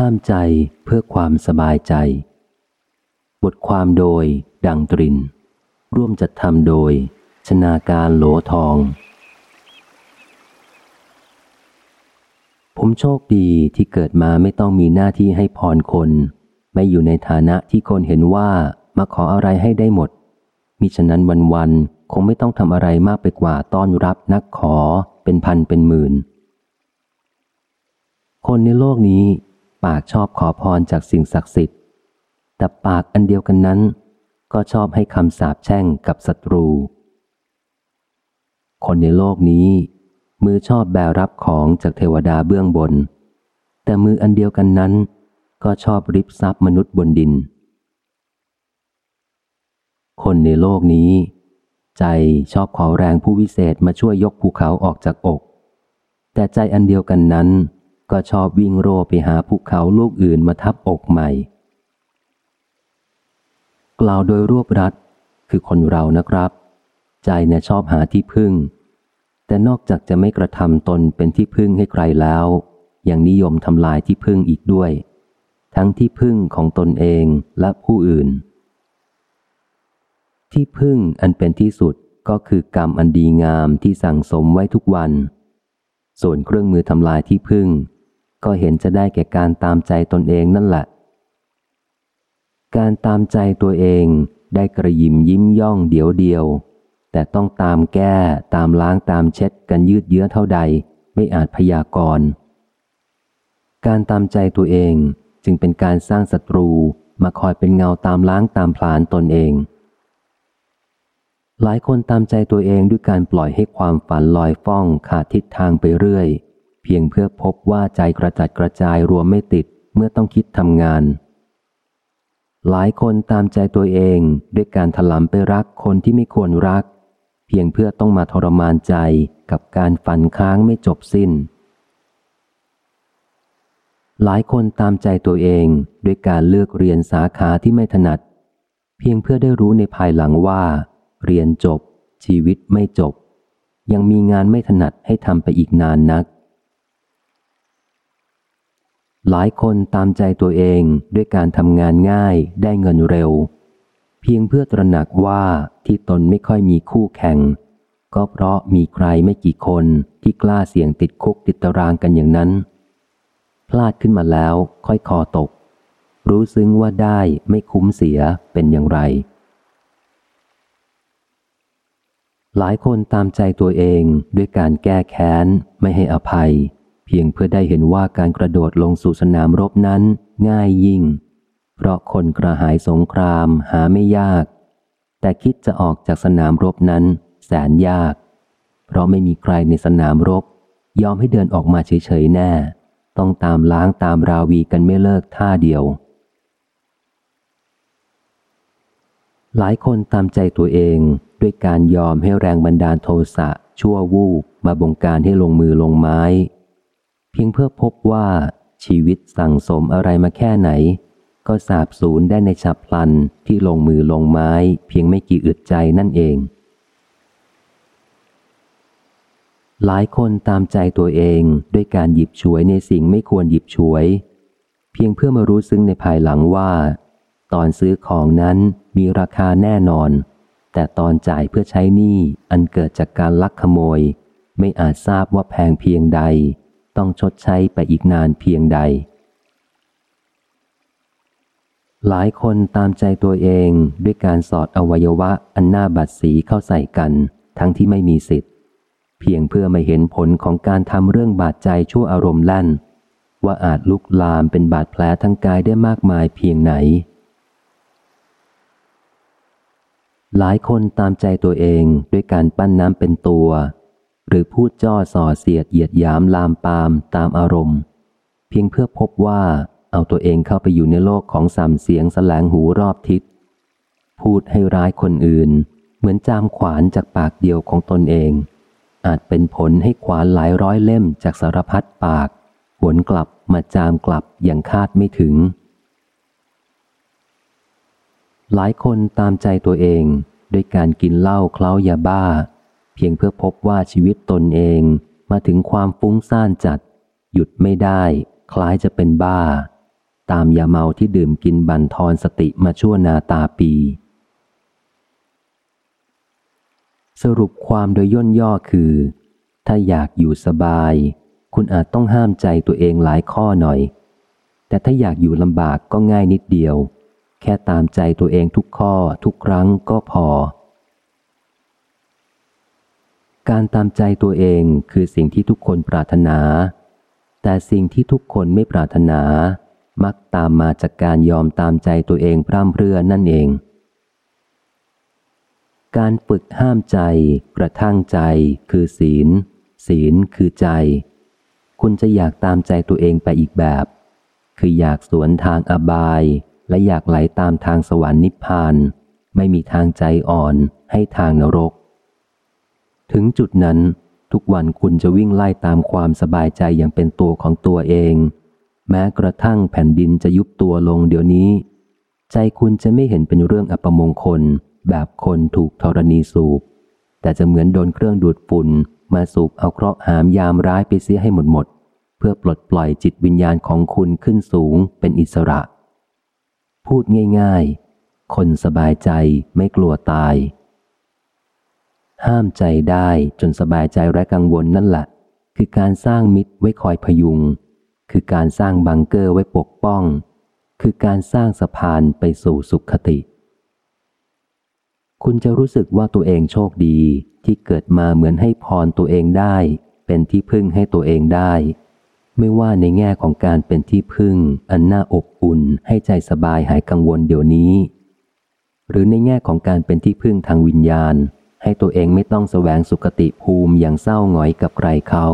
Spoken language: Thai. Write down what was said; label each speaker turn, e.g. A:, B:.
A: ห้ามใจเพื่อความสบายใจ บทความโดย ดังตริน ร่วมจัดทำโดย ชนาการโหลทอง ผมโชคดีที่เกิดมาไม่ต้องมีหน้าที่ให้พรคน ไม่อยู่ในฐานะที่คนเห็นว่ามาขออะไรให้ได้หมด มิฉะนั้นวันๆคงไม่ต้องทำอะไรมากไปกว่าต้อนรับนักขอเป็นพันเป็นหมื่นคนในโลกนี้ ปากชอบขอพรจากสิ่งศักดิ์สิทธิ์ แต่ปากอันเดียวกันนั้น ก็ชอบให้คำสาปแช่งกับศัตรู คนในโลกนี้ มือชอบแบรับของจากเทวดาเบื้องบน แต่มืออันเดียวกันนั้น ก็ชอบริบทรัพย์มนุษย์บนดิน คนในโลกนี้ ใจชอบขอแรงผู้วิเศษมาช่วยยกภูเขาออกจากอก แต่ใจอันเดียวกันนั้น ก็ชอบวิ่งโรไปหาภูเขาลูกอื่นมาทับอกใหม่ กล่าวโดยรวบรัดคือคนเรานะครับ ใจเนี่ยชอบหาที่พึ่ง แต่นอกจากจะไม่กระทำตนเป็นที่พึ่งให้ใครแล้ว ยังนิยมทำลายที่พึ่งอีกด้วย ทั้งที่พึ่งของตนเองและผู้อื่น ที่พึ่งอันเป็นที่สุดก็คือกรรมอันดีงามที่สั่งสมไว้ทุกวัน ส่วนเครื่องมือทำลายที่พึ่ง ก็เห็นจะได้แก่การตามใจตนเองนั่นแหละ การตามใจตัวเองได้กระยิมยิ้มย่องเดียวเดียว แต่ต้องตามแก้ตามล้างตามเช็ดกันยืดเยื้อเท่าใดไม่อาจพยากรณ์การตามใจตัวเองจึงเป็นการสร้างศัตรูมาคอยเป็นเงาตามล้างตามผลาญตนเอง หลายคนตามใจตัวเองด้วยการปล่อยให้ความฝันลอยฟ้องขาดทิศทางไปเรื่อย เพียงเพื่อพบว่าใจกระจัดกระจายรวมไม่ติดเมื่อต้องคิดทำงาน หลายคนตามใจตัวเองด้วยการถลำไปรักคนที่ไม่ควรรัก เพียงเพื่อต้องมาทรมานใจกับการฝันค้างไม่จบสิ้น หลายคนตามใจตัวเองด้วยการเลือกเรียนสาขาที่ไม่ถนัด เพียงเพื่อได้รู้ในภายหลังว่า เรียนจบ ชีวิตไม่จบ ยังมีงานไม่ถนัดให้ทำไปอีกนานนัก หลายคนตามใจตัวเองด้วยการทำงานง่ายได้เงินเร็ว เพียงเพื่อตระหนักว่าที่ตนไม่ค่อยมีคู่แข่ง ก็เพราะมีใครไม่กี่คนที่กล้าเสี่ยงติดคุกติดตารางกันอย่างนั้น พลาดขึ้นมาแล้วค่อยคอตก รู้ซึ้งว่าได้ไม่คุ้มเสียเป็นอย่างไร หลายคนตามใจตัวเองด้วยการแก้แค้นไม่ให้อภัย เพียงเพื่อได้เห็นว่าการกระโดดลงสู่สนามรบนั้นง่ายยิ่ง เพราะคนกระหายสงครามหาไม่ยาก แต่คิดจะออกจากสนามรบนั้นแสนยาก เพราะไม่มีใครในสนามรบ ยอมให้เดินออกมาเฉยๆแน่ ต้องตามล้างตามราวีกันไม่เลิกท่าเดียว หลายคนตามใจตัวเองด้วยการยอมให้แรงบันดาลโทสะชั่ววูบมาบงการให้ลงมือลงไม้ พียงเพื่อพบว่าชีวิตสั่งสมอะไรมาแค่ไหน ก็สาบสูญได้ในฉับพลันที่ลงมือลงไม้เพียงไม่กี่อึดใจนั่นเอง หลายคนตามใจตัวเองด้วยการหยิบฉวยในสิ่งไม่ควรหยิบฉวย เพียงเพื่อมารู้ซึ้งในภายหลังว่า ตอนซื้อของนั้นมีราคาแน่นอน แต่ตอนจ่ายเพื่อใช้หนี้อันเกิดจากการลักขโมย ไม่อาจทราบว่าแพงเพียงใด ต้องชดใช้ไปอีกนานเพียงใด หลายคนตามใจตัวเองด้วยการสอดอวัยวะอันหน้าบัดสีเข้าใส่กัน ทั้งที่ไม่มีสิทธิ์ เพียงเพื่อไม่เห็นผลของการทำเรื่องบาดใจชั่วอารมณ์แล่น ว่าอาจลุกลามเป็นบาดแผลทั้งกายได้มากมายเพียงไหนหลายคนตามใจตัวเองด้วยการปั้นน้ำเป็นตัว หรือพูดจ้อส่อเสียดเหยียดยามลามปามตามอารมณ์ เพียงเพื่อพบว่าเอาตัวเองเข้าไปอยู่ในโลกของสามเสียงแสลงหูรอบทิศ พูดให้ร้ายคนอื่น เหมือนจามขวานจากปากเดียวของตนเอง อาจเป็นผลให้ขวานหลายร้อยเล่มจากสารพัดปากหวนกลับมาจามกลับอย่างคาดไม่ถึง หลายคนตามใจตัวเองด้วยการกินเหล้าเคล้ายาบ้า เพียงเพื่อพบว่าชีวิตตนเองมาถึงความฟุ้งซ่านจัด หยุดไม่ได้ คล้ายจะเป็นบ้า ตามยาเมาที่ดื่มกินบันทอนสติมาชั่วนาตาปี สรุปความโดยย่นย่อคือ ถ้าอยากอยู่สบาย คุณอาจต้องห้ามใจตัวเองหลายข้อหน่อย แต่ถ้าอยากอยู่ลำบากก็ง่ายนิดเดียว แค่ตามใจตัวเองทุกข้อทุกครั้งก็พอ การตามใจตัวเองคือสิ่งที่ทุกคนปรารถนา แต่สิ่งที่ทุกคนไม่ปรารถนา มักตามมาจากการยอมตามใจตัวเองพร่ำเพรื่อนั่นเอง การฝึกห้ามใจ กระทั่งใจ คือศีล ศีลคือใจ คุณจะอยากตามใจตัวเองไปอีกแบบ คืออยากสวนทางอบาย และอยากไหลตามทางสวรรค์นิพพาน ไม่มีทางใจอ่อนให้ทางนรก ถึงจุดนั้นทุกวันคุณจะวิ่งไล่ตามความสบายใจอย่างเป็นตัวของตัวเอง แม้กระทั่งแผ่นดินจะยุบตัวลงเดี๋ยวนี้ ใจคุณจะไม่เห็นเป็นเรื่องอัปมงคล แบบคนถูกธรณีสูบ แต่จะเหมือนโดนเครื่องดูดฝุ่น มาสูบเอาเคราะห์หามยามร้ายไปเสียให้หมดหมด เพื่อปลดปล่อยจิตวิญญาณของคุณขึ้นสูงเป็นอิสระ พูดง่าย ๆ คนสบายใจไม่กลัวตาย ห้ามใจได้จนสบายใจไร้กังวลนั่นแหละ คือการสร้างมิตรไว้คอยพยุง คือการสร้างบังเกอร์ไว้ปกป้อง คือการสร้างสะพานไปสู่สุขคติ คุณจะรู้สึกว่าตัวเองโชคดีที่เกิดมาเหมือนให้พรตัวเองได้ เป็นที่พึ่งให้ตัวเองได้ ไม่ว่าในแง่ของการเป็นที่พึ่ง อันน่าอบอุ่นให้ใจสบายหายกังวลเดี๋ยวนี้ หรือในแง่ของการเป็นที่พึ่งทางวิญญาณ ให้ตัวเองไม่ต้องแสวงสุขติภูมิอย่างเศร้าหงอยกับใครเขา